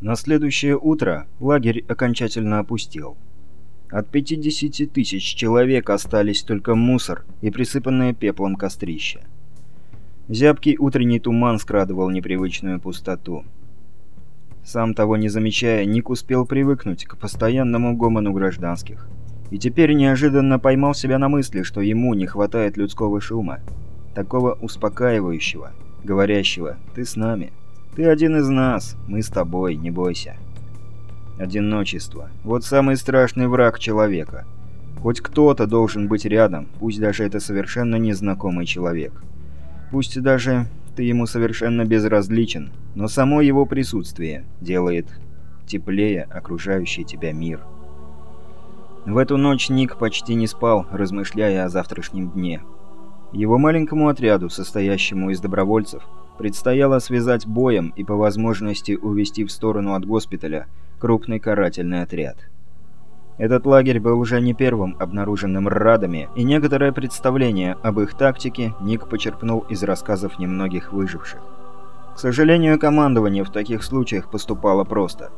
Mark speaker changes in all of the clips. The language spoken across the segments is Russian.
Speaker 1: На следующее утро лагерь окончательно опустел. От 50 тысяч человек остались только мусор и присыпанное пеплом кострища. Зябкий утренний туман скрадывал непривычную пустоту. Сам того не замечая, Ник успел привыкнуть к постоянному гомону гражданских. И теперь неожиданно поймал себя на мысли, что ему не хватает людского шума. Такого успокаивающего, говорящего «ты с нами». Ты один из нас, мы с тобой, не бойся. Одиночество. Вот самый страшный враг человека. Хоть кто-то должен быть рядом, пусть даже это совершенно незнакомый человек. Пусть даже ты ему совершенно безразличен, но само его присутствие делает теплее окружающий тебя мир. В эту ночь Ник почти не спал, размышляя о завтрашнем дне. Его маленькому отряду, состоящему из добровольцев, предстояло связать боем и по возможности увести в сторону от госпиталя крупный карательный отряд. Этот лагерь был уже не первым обнаруженным радами, и некоторое представление об их тактике Ник почерпнул из рассказов немногих выживших. К сожалению, командование в таких случаях поступало просто.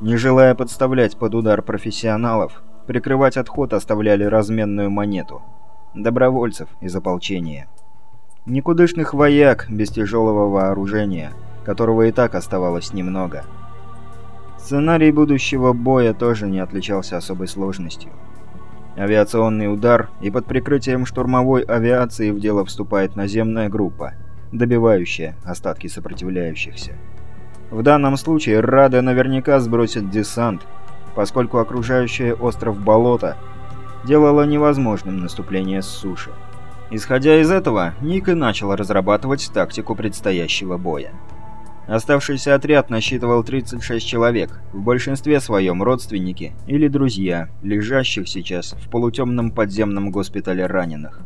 Speaker 1: Не желая подставлять под удар профессионалов, прикрывать отход оставляли разменную монету – добровольцев из ополчения. Никудышных вояк без тяжелого вооружения, которого и так оставалось немного. Сценарий будущего боя тоже не отличался особой сложностью. Авиационный удар, и под прикрытием штурмовой авиации в дело вступает наземная группа, добивающая остатки сопротивляющихся. В данном случае Рады наверняка сбросят десант, поскольку окружающее остров болото делало невозможным наступление с суши. Исходя из этого, Ник и начал разрабатывать тактику предстоящего боя. Оставшийся отряд насчитывал 36 человек, в большинстве своем родственники или друзья, лежащих сейчас в полутемном подземном госпитале раненых.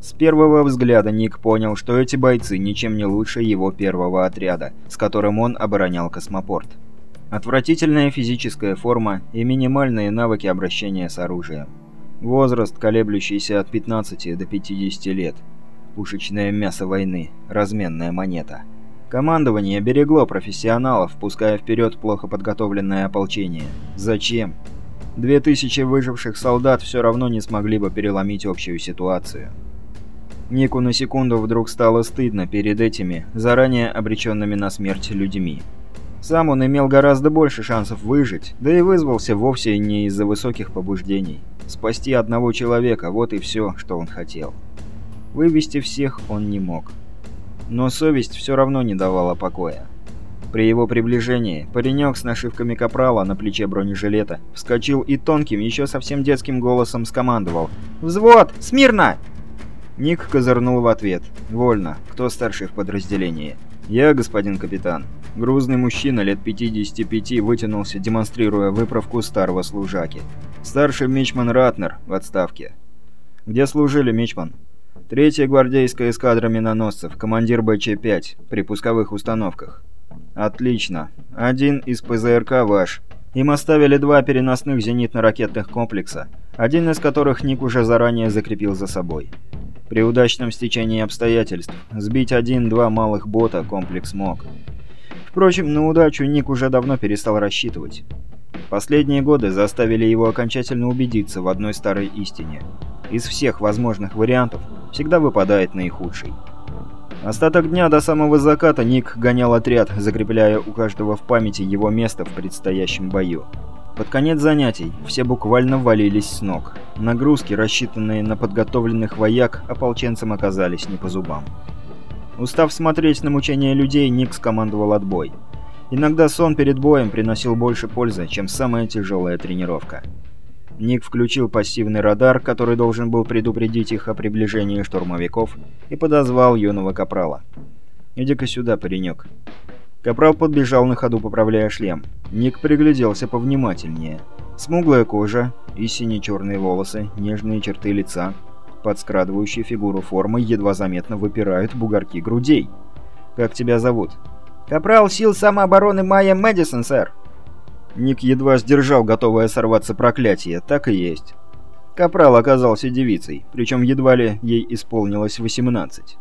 Speaker 1: С первого взгляда Ник понял, что эти бойцы ничем не лучше его первого отряда, с которым он оборонял космопорт. Отвратительная физическая форма и минимальные навыки обращения с оружием. Возраст, колеблющийся от 15 до 50 лет. Пушечное мясо войны. Разменная монета. Командование берегло профессионалов, пуская вперед плохо подготовленное ополчение. Зачем? Две тысячи выживших солдат все равно не смогли бы переломить общую ситуацию. Нику на секунду вдруг стало стыдно перед этими, заранее обреченными на смерть людьми. Сам он имел гораздо больше шансов выжить, да и вызвался вовсе не из-за высоких побуждений. Спасти одного человека – вот и все, что он хотел. Вывести всех он не мог. Но совесть все равно не давала покоя. При его приближении паренек с нашивками капрала на плече бронежилета вскочил и тонким, еще совсем детским голосом скомандовал «Взвод! Смирно!» Ник козырнул в ответ. «Вольно. Кто старший в подразделении?» «Я, господин капитан». Грузный мужчина лет 55 вытянулся, демонстрируя выправку старого служаки. Старший мичман Ратнер в отставке. Где служили, мичман? Третья гвардейская эскадра миноносцев, командир БЧ-5, при пусковых установках. Отлично. Один из ПЗРК ваш. Им оставили два переносных зенитно-ракетных комплекса, один из которых Ник уже заранее закрепил за собой. При удачном стечении обстоятельств сбить один-два малых бота комплекс мог. Впрочем, на удачу Ник уже давно перестал рассчитывать. Последние годы заставили его окончательно убедиться в одной старой истине. Из всех возможных вариантов всегда выпадает наихудший. Остаток дня до самого заката Ник гонял отряд, закрепляя у каждого в памяти его место в предстоящем бою. Под конец занятий все буквально валились с ног. Нагрузки, рассчитанные на подготовленных вояк, ополченцам оказались не по зубам. Устав смотреть на мучения людей, Ник скомандовал отбой. Иногда сон перед боем приносил больше пользы, чем самая тяжелая тренировка. Ник включил пассивный радар, который должен был предупредить их о приближении штурмовиков, и подозвал юного капрала. «Иди-ка сюда, паренек». Капрал подбежал на ходу, поправляя шлем. Ник пригляделся повнимательнее. Смуглая кожа и сине-черные волосы, нежные черты лица. Под скрадывающей фигуру формы едва заметно выпирают бугорки грудей. «Как тебя зовут?» «Капрал сил самообороны Майя Мэдисон, сэр!» Ник едва сдержал готовое сорваться проклятие, так и есть. Капрал оказался девицей, причем едва ли ей исполнилось 18.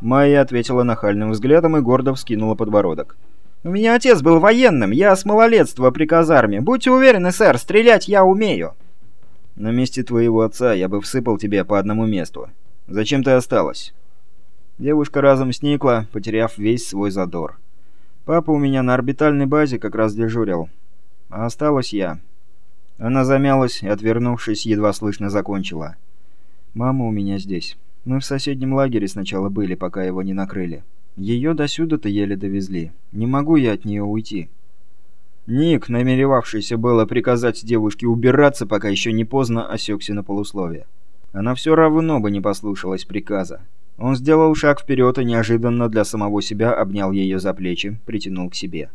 Speaker 1: Майя ответила нахальным взглядом и гордо вскинула подбородок. «У меня отец был военным, я с малолетства при казарме. Будьте уверены, сэр, стрелять я умею». «На месте твоего отца я бы всыпал тебе по одному месту. Зачем ты осталась?» Девушка разом сникла, потеряв весь свой задор. «Папа у меня на орбитальной базе как раз дежурил. А осталась я». Она замялась и, отвернувшись, едва слышно закончила. «Мама у меня здесь. Мы в соседнем лагере сначала были, пока его не накрыли. Ее досюда-то еле довезли. Не могу я от нее уйти». Ник, намеревавшийся было приказать девушке убираться, пока еще не поздно, осекся на полусловие. Она все равно бы не послушалась приказа. Он сделал шаг вперед и неожиданно для самого себя обнял ее за плечи, притянул к себе.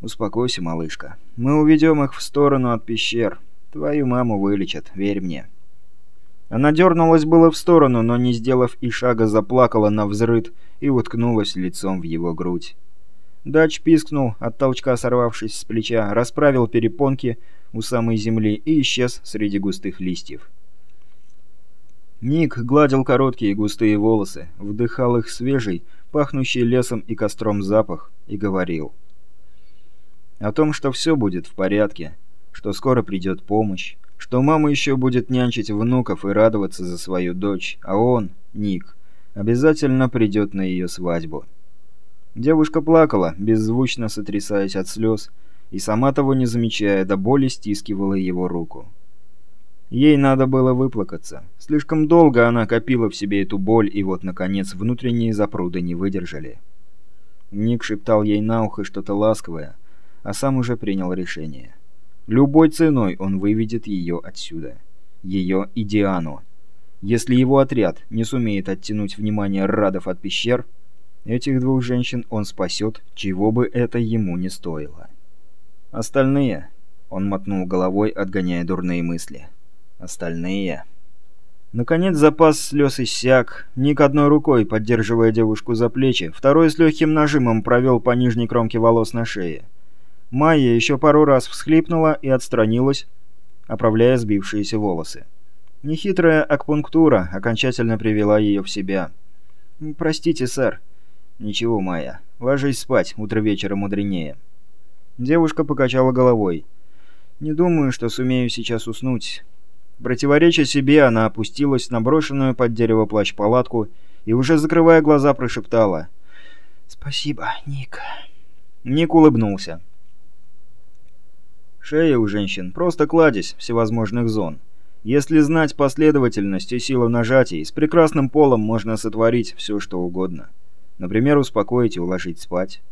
Speaker 1: «Успокойся, малышка. Мы уведем их в сторону от пещер. Твою маму вылечат, верь мне». Она дернулась было в сторону, но, не сделав и шага, заплакала на взрыд и уткнулась лицом в его грудь. Дач пискнул, от толчка сорвавшись с плеча, расправил перепонки у самой земли и исчез среди густых листьев. Ник гладил короткие густые волосы, вдыхал их свежий, пахнущий лесом и костром запах, и говорил. О том, что все будет в порядке, что скоро придет помощь, что мама еще будет нянчить внуков и радоваться за свою дочь, а он, Ник, обязательно придет на ее свадьбу. Девушка плакала, беззвучно сотрясаясь от слез, и сама того не замечая, до боли стискивала его руку. Ей надо было выплакаться. Слишком долго она копила в себе эту боль, и вот, наконец, внутренние запруды не выдержали. Ник шептал ей на ухо что-то ласковое, а сам уже принял решение. Любой ценой он выведет ее отсюда. Ее и Диану. Если его отряд не сумеет оттянуть внимание радов от пещер, этих двух женщин он спасет, чего бы это ему не стоило. Остальные... Он мотнул головой, отгоняя дурные мысли. Остальные... Наконец запас слез иссяк. Ник одной рукой, поддерживая девушку за плечи, второй с легким нажимом провел по нижней кромке волос на шее. Майя еще пару раз всхлипнула и отстранилась, оправляя сбившиеся волосы. Нехитрая акпунктура окончательно привела ее в себя. «Простите, сэр». «Ничего, Майя. Ложись спать, утро вечера мудренее». Девушка покачала головой. «Не думаю, что сумею сейчас уснуть. Противореча себе, она опустилась на брошенную под дерево плащ-палатку и, уже закрывая глаза, прошептала «Спасибо, Ник». Ник улыбнулся. Шея у женщин просто кладезь всевозможных зон. Если знать последовательность и силу нажатий, с прекрасным полом можно сотворить все, что угодно. Например, успокоить и уложить спать.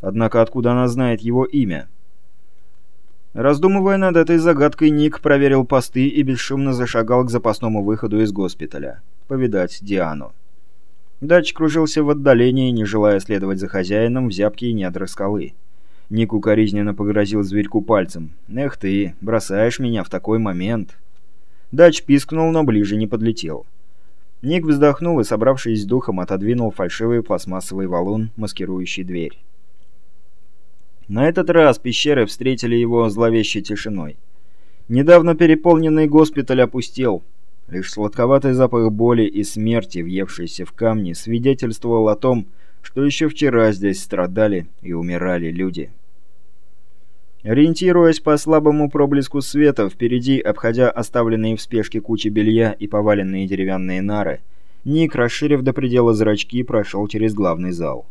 Speaker 1: Однако откуда она знает его имя? Раздумывая над этой загадкой, Ник проверил посты и бесшумно зашагал к запасному выходу из госпиталя. Повидать Диану. Дач кружился в отдалении, не желая следовать за хозяином в зябкие недра скалы. Ник укоризненно погрозил зверьку пальцем. «Эх ты, бросаешь меня в такой момент!» Дач пискнул, но ближе не подлетел. Ник вздохнул и, собравшись с духом, отодвинул фальшивый пластмассовый валун, маскирующий дверь. На этот раз пещеры встретили его зловещей тишиной. Недавно переполненный госпиталь опустел. Лишь сладковатый запах боли и смерти, въевшийся в камни, свидетельствовал о том, что еще вчера здесь страдали и умирали люди. Ориентируясь по слабому проблеску света, впереди, обходя оставленные в спешке кучи белья и поваленные деревянные нары, Ник, расширив до предела зрачки, прошел через главный зал.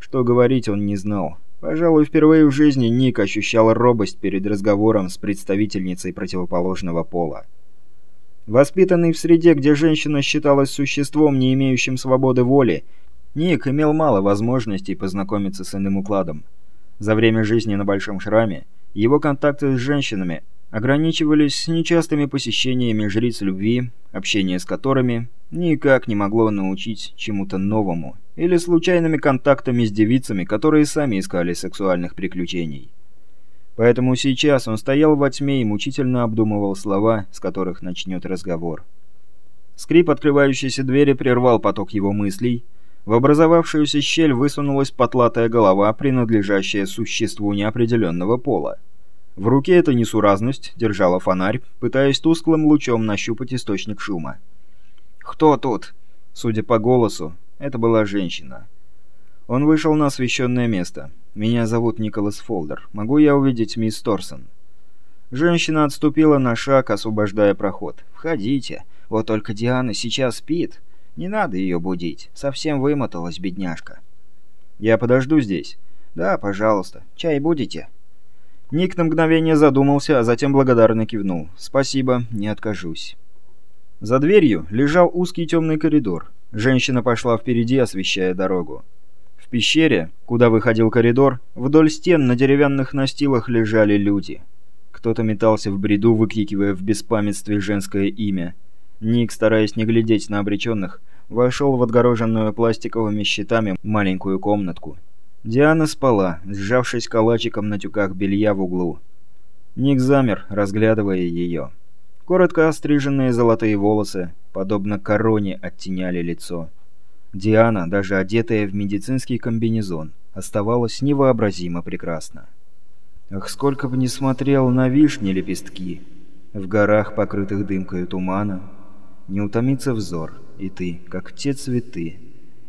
Speaker 1: Что говорить он не знал. Пожалуй, впервые в жизни Ник ощущал робость перед разговором с представительницей противоположного пола. Воспитанный в среде, где женщина считалась существом, не имеющим свободы воли, Ник имел мало возможностей познакомиться с иным укладом. За время жизни на Большом Шраме его контакты с женщинами ограничивались нечастыми посещениями жриц любви, общение с которыми никак не могло научить чему-то новому, или случайными контактами с девицами, которые сами искали сексуальных приключений. Поэтому сейчас он стоял во тьме и мучительно обдумывал слова, с которых начнет разговор. Скрип открывающейся двери прервал поток его мыслей. В образовавшуюся щель высунулась потлатая голова, принадлежащая существу неопределенного пола. В руке эта несуразность держала фонарь, пытаясь тусклым лучом нащупать источник шума. «Кто тут?» Судя по голосу, это была женщина. Он вышел на освещенное место. «Меня зовут Николас Фолдер. Могу я увидеть мисс Торсон?» Женщина отступила на шаг, освобождая проход. «Входите. Вот только Диана сейчас спит. Не надо ее будить. Совсем вымоталась бедняжка». «Я подожду здесь». «Да, пожалуйста. Чай будете?» Ник на мгновение задумался, а затем благодарно кивнул. «Спасибо, не откажусь». За дверью лежал узкий темный коридор. Женщина пошла впереди, освещая дорогу. В пещере, куда выходил коридор, вдоль стен на деревянных настилах лежали люди. Кто-то метался в бреду, выкрикивая в беспамятстве женское имя. Ник, стараясь не глядеть на обреченных, вошел в отгороженную пластиковыми щитами маленькую комнатку. Диана спала, сжавшись калачиком на тюках белья в углу. Ник замер, разглядывая ее. Коротко остриженные золотые волосы, подобно короне, оттеняли лицо. Диана, даже одетая в медицинский комбинезон, оставалась невообразимо прекрасна. Ах, сколько бы ни смотрел на вишни лепестки, в горах, покрытых дымкой тумана, не утомится взор, и ты, как те цветы,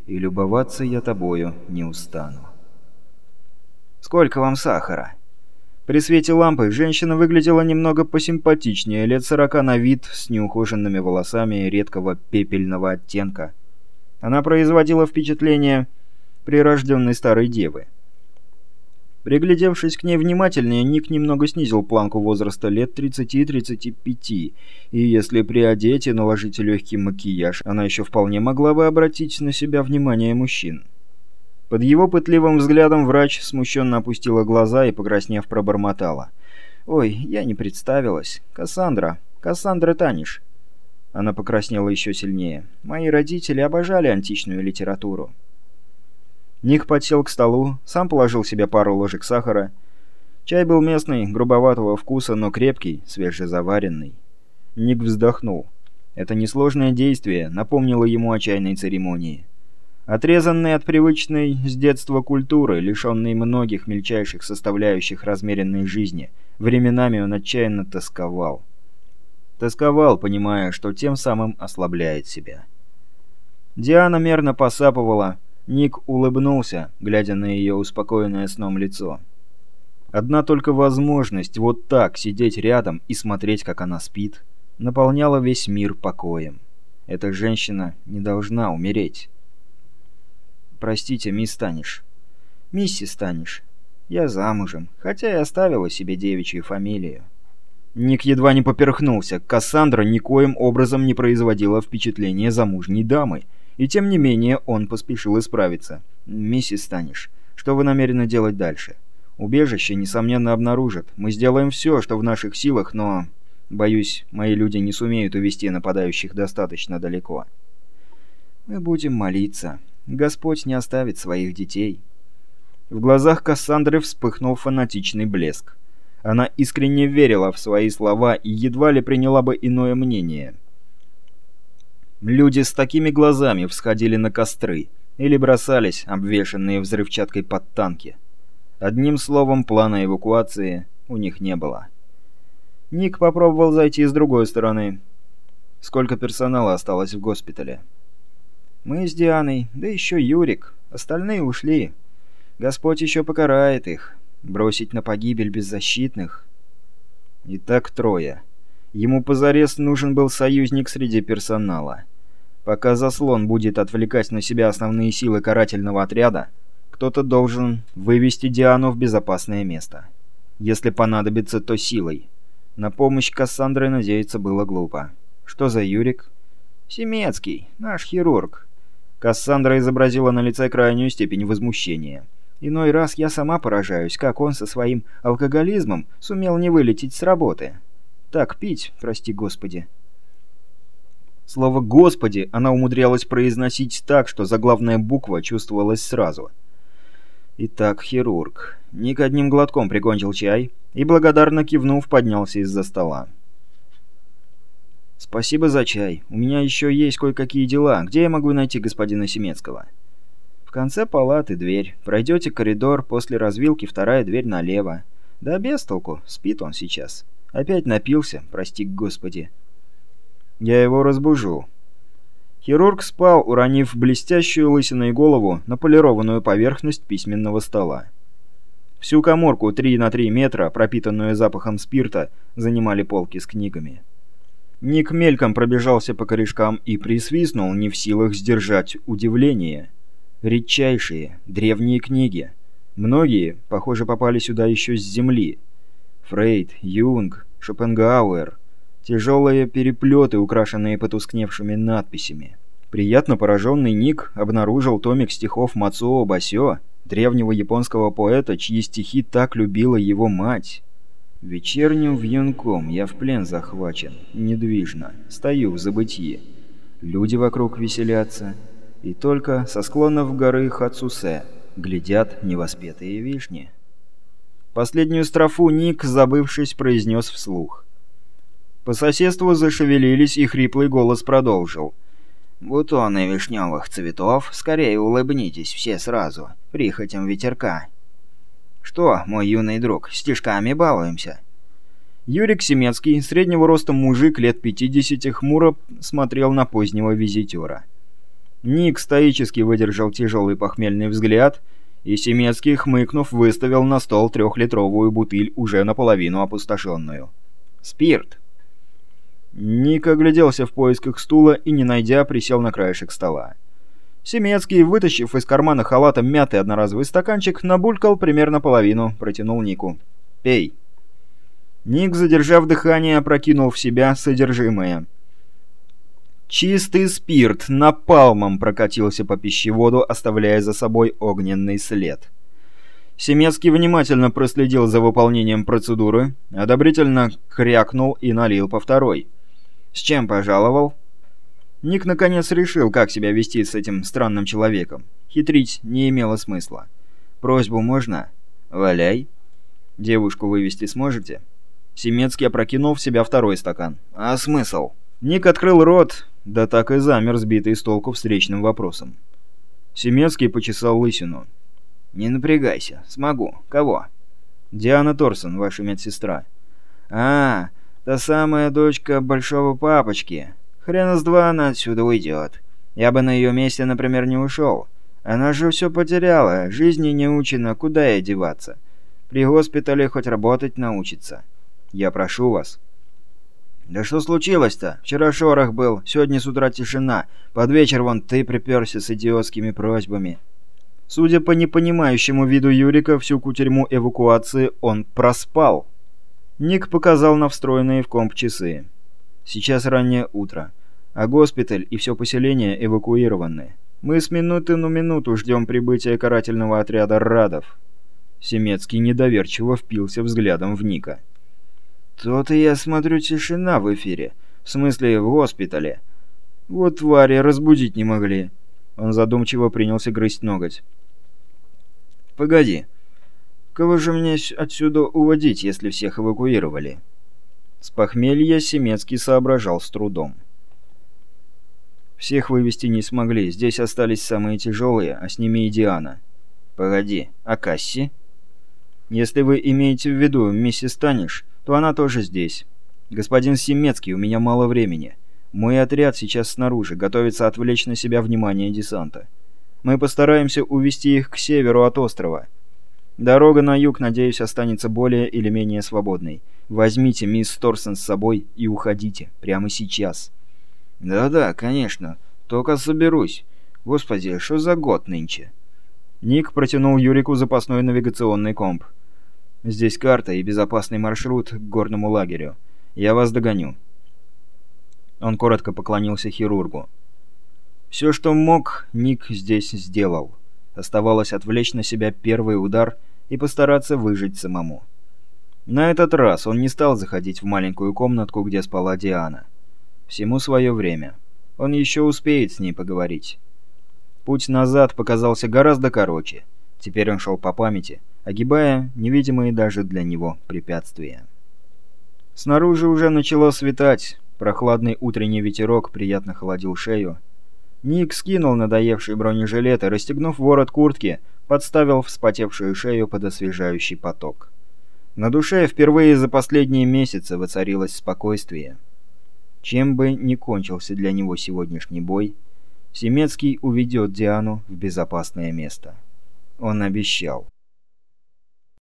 Speaker 1: и любоваться я тобою не устану. «Сколько вам сахара?» При свете лампы женщина выглядела немного посимпатичнее, лет сорока на вид, с неухоженными волосами редкого пепельного оттенка. Она производила впечатление прирожденной старой девы. Приглядевшись к ней внимательнее, Ник немного снизил планку возраста лет 30-35, и если приодеть и наложить легкий макияж, она еще вполне могла бы обратить на себя внимание мужчин. Под его пытливым взглядом врач смущенно опустила глаза и, покраснев, пробормотала. «Ой, я не представилась. Кассандра. Кассандра Таниш». Она покраснела еще сильнее. «Мои родители обожали античную литературу». Ник подсел к столу, сам положил себе пару ложек сахара. Чай был местный, грубоватого вкуса, но крепкий, свежезаваренный. Ник вздохнул. Это несложное действие напомнило ему о чайной церемонии. Отрезанный от привычной с детства культуры, лишенный многих мельчайших составляющих размеренной жизни, временами он отчаянно тосковал. Тосковал, понимая, что тем самым ослабляет себя. Диана мерно посапывала, Ник улыбнулся, глядя на ее успокоенное сном лицо. Одна только возможность вот так сидеть рядом и смотреть, как она спит, наполняла весь мир покоем. Эта женщина не должна умереть. «Простите, мисс Таниш». «Миссис Таниш. Я замужем, хотя и оставила себе девичью фамилию». Ник едва не поперхнулся. Кассандра никоим образом не производила впечатления замужней дамы, и тем не менее он поспешил исправиться. «Миссис Станиш, что вы намерены делать дальше? Убежище, несомненно, обнаружат. Мы сделаем все, что в наших силах, но... Боюсь, мои люди не сумеют увести нападающих достаточно далеко». «Мы будем молиться. Господь не оставит своих детей». В глазах Кассандры вспыхнул фанатичный блеск. Она искренне верила в свои слова и едва ли приняла бы иное мнение. Люди с такими глазами всходили на костры или бросались, обвешанные взрывчаткой под танки. Одним словом, плана эвакуации у них не было. Ник попробовал зайти с другой стороны. Сколько персонала осталось в госпитале? Мы с Дианой, да еще Юрик. Остальные ушли. Господь еще покарает их. Бросить на погибель беззащитных. И так трое. Ему позарез нужен был союзник среди персонала. Пока заслон будет отвлекать на себя основные силы карательного отряда, кто-то должен вывести Диану в безопасное место. Если понадобится, то силой. На помощь Кассандре надеяться было глупо. Что за Юрик? Семецкий, наш хирург. Кассандра изобразила на лице крайнюю степень возмущения. Иной раз я сама поражаюсь, как он со своим алкоголизмом сумел не вылететь с работы. Так пить, прости господи. Слово «Господи» она умудрялась произносить так, что заглавная буква чувствовалась сразу. Итак, хирург. Ник одним глотком прикончил чай и, благодарно кивнув, поднялся из-за стола. «Спасибо за чай. У меня еще есть кое-какие дела. Где я могу найти господина Семецкого?» «В конце палаты дверь. Пройдете коридор, после развилки вторая дверь налево. Да без толку. Спит он сейчас. Опять напился, прости господи». «Я его разбужу». Хирург спал, уронив блестящую лысиной голову на полированную поверхность письменного стола. Всю коморку 3 на 3 метра, пропитанную запахом спирта, занимали полки с книгами. Ник мельком пробежался по корешкам и присвистнул, не в силах сдержать удивление. Редчайшие, древние книги. Многие, похоже, попали сюда еще с земли. Фрейд, Юнг, Шопенгауэр. Тяжелые переплеты, украшенные потускневшими надписями. Приятно пораженный Ник обнаружил томик стихов Мацуо Басё, древнего японского поэта, чьи стихи так любила его мать. Вечерним вьюнком я в плен захвачен, недвижно, стою в забытии. Люди вокруг веселятся, и только со склонов горы Хацусе глядят невоспетые вишни. Последнюю строфу Ник, забывшись, произнес вслух. По соседству зашевелились, и хриплый голос продолжил. «Бутоны вишневых цветов, скорее улыбнитесь все сразу, прихотям ветерка. Что, мой юный друг, стишками балуемся?» Юрик Семецкий, среднего роста мужик лет 50, хмуро смотрел на позднего визитера. Ник стоически выдержал тяжелый похмельный взгляд, и Семецкий, хмыкнув, выставил на стол трехлитровую бутыль, уже наполовину опустошенную. «Спирт!» Ник огляделся в поисках стула и, не найдя, присел на краешек стола. Семецкий, вытащив из кармана халата мятый одноразовый стаканчик, набулькал примерно половину, протянул Нику. «Пей». Ник, задержав дыхание, опрокинул в себя содержимое. Чистый спирт напалмом прокатился по пищеводу, оставляя за собой огненный след. Семецкий внимательно проследил за выполнением процедуры, одобрительно крякнул и налил по второй. «С чем пожаловал?» Ник наконец решил, как себя вести с этим странным человеком. Хитрить не имело смысла. «Просьбу можно?» «Валяй». «Девушку вывести сможете?» Семецкий опрокинул в себя второй стакан. «А смысл?» Ник открыл рот, да так и замер, сбитый с толку встречным вопросом. Семецкий почесал лысину. «Не напрягайся. Смогу. Кого?» «Диана Торсон, ваша медсестра». «А, та самая дочка большого папочки. Хрена с два она отсюда уйдет. Я бы на ее месте, например, не ушел. Она же все потеряла, жизни не учена, куда ей деваться? При госпитале хоть работать научится. Я прошу вас». «Да что случилось-то? Вчера шорох был, сегодня с утра тишина. Под вечер вон ты приперся с идиотскими просьбами». Судя по непонимающему виду Юрика, всю кутерьму эвакуации он проспал. Ник показал на встроенные в комп часы. Сейчас раннее утро, а госпиталь и все поселение эвакуированы. Мы с минуты на минуту ждем прибытия карательного отряда «Радов». Семецкий недоверчиво впился взглядом в Ника. «То-то я смотрю тишина в эфире. В смысле, в госпитале. Вот твари разбудить не могли». Он задумчиво принялся грызть ноготь. «Погоди. Кого же мне отсюда уводить, если всех эвакуировали?» С похмелья Семецкий соображал с трудом. «Всех вывести не смогли. Здесь остались самые тяжелые, а с ними и Диана». «Погоди. А Касси?» «Если вы имеете в виду миссис Таниш, то она тоже здесь. Господин Семецкий, у меня мало времени. Мой отряд сейчас снаружи, готовится отвлечь на себя внимание десанта. Мы постараемся увести их к северу от острова. Дорога на юг, надеюсь, останется более или менее свободной. Возьмите мисс Торсон с собой и уходите. Прямо сейчас. Да-да, конечно. Только соберусь. Господи, что за год нынче? Ник протянул Юрику запасной навигационный комп. Здесь карта и безопасный маршрут к горному лагерю. Я вас догоню. Он коротко поклонился хирургу. Все, что мог, Ник здесь сделал. Оставалось отвлечь на себя первый удар и постараться выжить самому. На этот раз он не стал заходить в маленькую комнатку, где спала Диана. Всему свое время. Он еще успеет с ней поговорить. Путь назад показался гораздо короче. Теперь он шел по памяти, огибая невидимые даже для него препятствия. Снаружи уже начало светать. Прохладный утренний ветерок приятно холодил шею. Ник скинул надоевший бронежилет и, расстегнув ворот куртки, подставил вспотевшую шею под освежающий поток. На душе впервые за последние месяцы воцарилось спокойствие. Чем бы ни кончился для него сегодняшний бой, Семецкий уведет Диану в безопасное место. Он обещал.